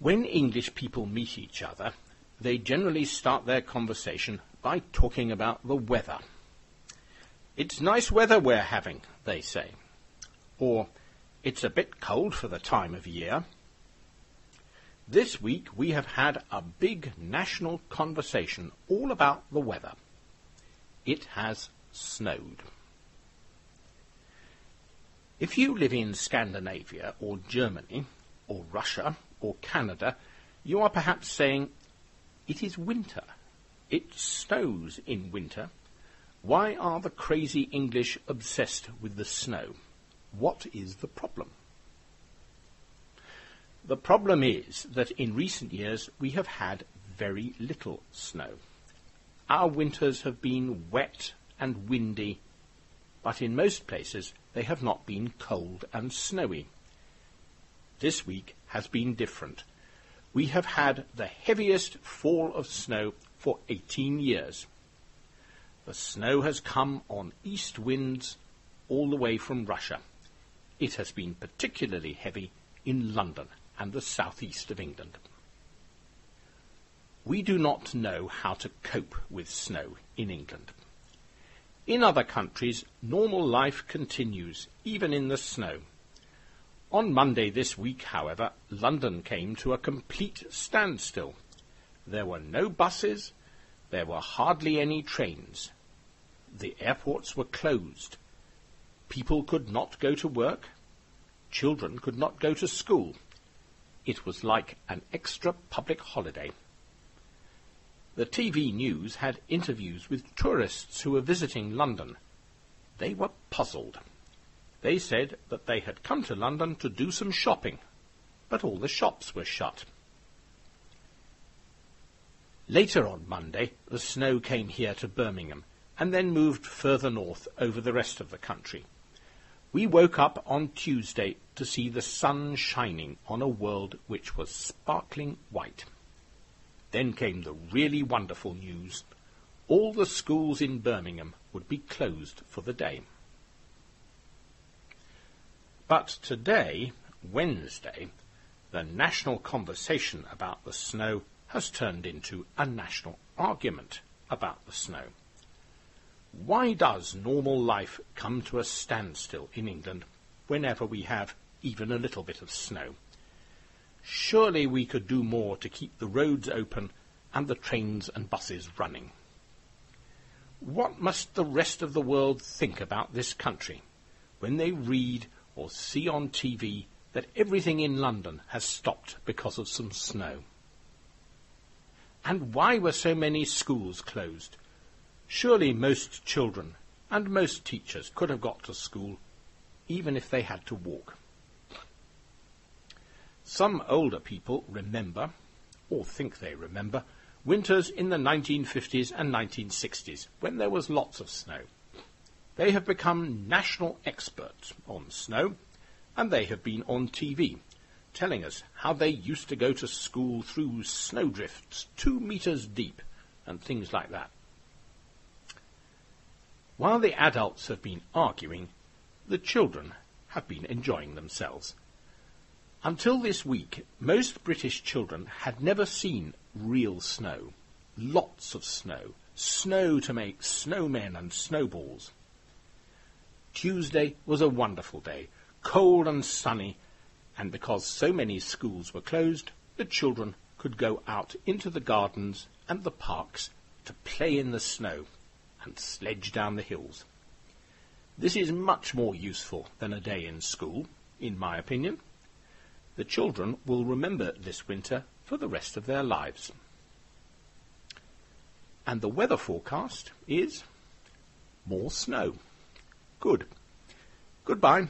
When English people meet each other, they generally start their conversation by talking about the weather. It's nice weather we're having, they say. Or, it's a bit cold for the time of year. This week we have had a big national conversation all about the weather. It has snowed. If you live in Scandinavia or Germany or Russia or Canada, you are perhaps saying, it is winter. It snows in winter. Why are the crazy English obsessed with the snow? What is the problem? The problem is that in recent years we have had very little snow. Our winters have been wet and windy, but in most places they have not been cold and snowy. This week has been different. We have had the heaviest fall of snow for 18 years. The snow has come on east winds all the way from Russia. It has been particularly heavy in London and the southeast of England. We do not know how to cope with snow in England. In other countries, normal life continues, even in the snow. On Monday this week, however, London came to a complete standstill. There were no buses, there were hardly any trains. The airports were closed. People could not go to work. Children could not go to school. It was like an extra public holiday. The TV news had interviews with tourists who were visiting London. They were puzzled. They said that they had come to London to do some shopping, but all the shops were shut. Later on Monday, the snow came here to Birmingham and then moved further north over the rest of the country. We woke up on Tuesday to see the sun shining on a world which was sparkling white. Then came the really wonderful news. All the schools in Birmingham would be closed for the day. But today, Wednesday, the national conversation about the snow has turned into a national argument about the snow. Why does normal life come to a standstill in England whenever we have even a little bit of snow? Surely we could do more to keep the roads open and the trains and buses running. What must the rest of the world think about this country when they read or see on TV that everything in London has stopped because of some snow. And why were so many schools closed? Surely most children and most teachers could have got to school even if they had to walk. Some older people remember, or think they remember, winters in the 1950s and 1960s when there was lots of snow. They have become national experts on snow, and they have been on TV, telling us how they used to go to school through snowdrifts two metres deep, and things like that. While the adults have been arguing, the children have been enjoying themselves. Until this week, most British children had never seen real snow. Lots of snow. Snow to make snowmen and snowballs. Tuesday was a wonderful day, cold and sunny, and because so many schools were closed, the children could go out into the gardens and the parks to play in the snow and sledge down the hills. This is much more useful than a day in school, in my opinion. The children will remember this winter for the rest of their lives. And the weather forecast is more snow. Good. Goodbye.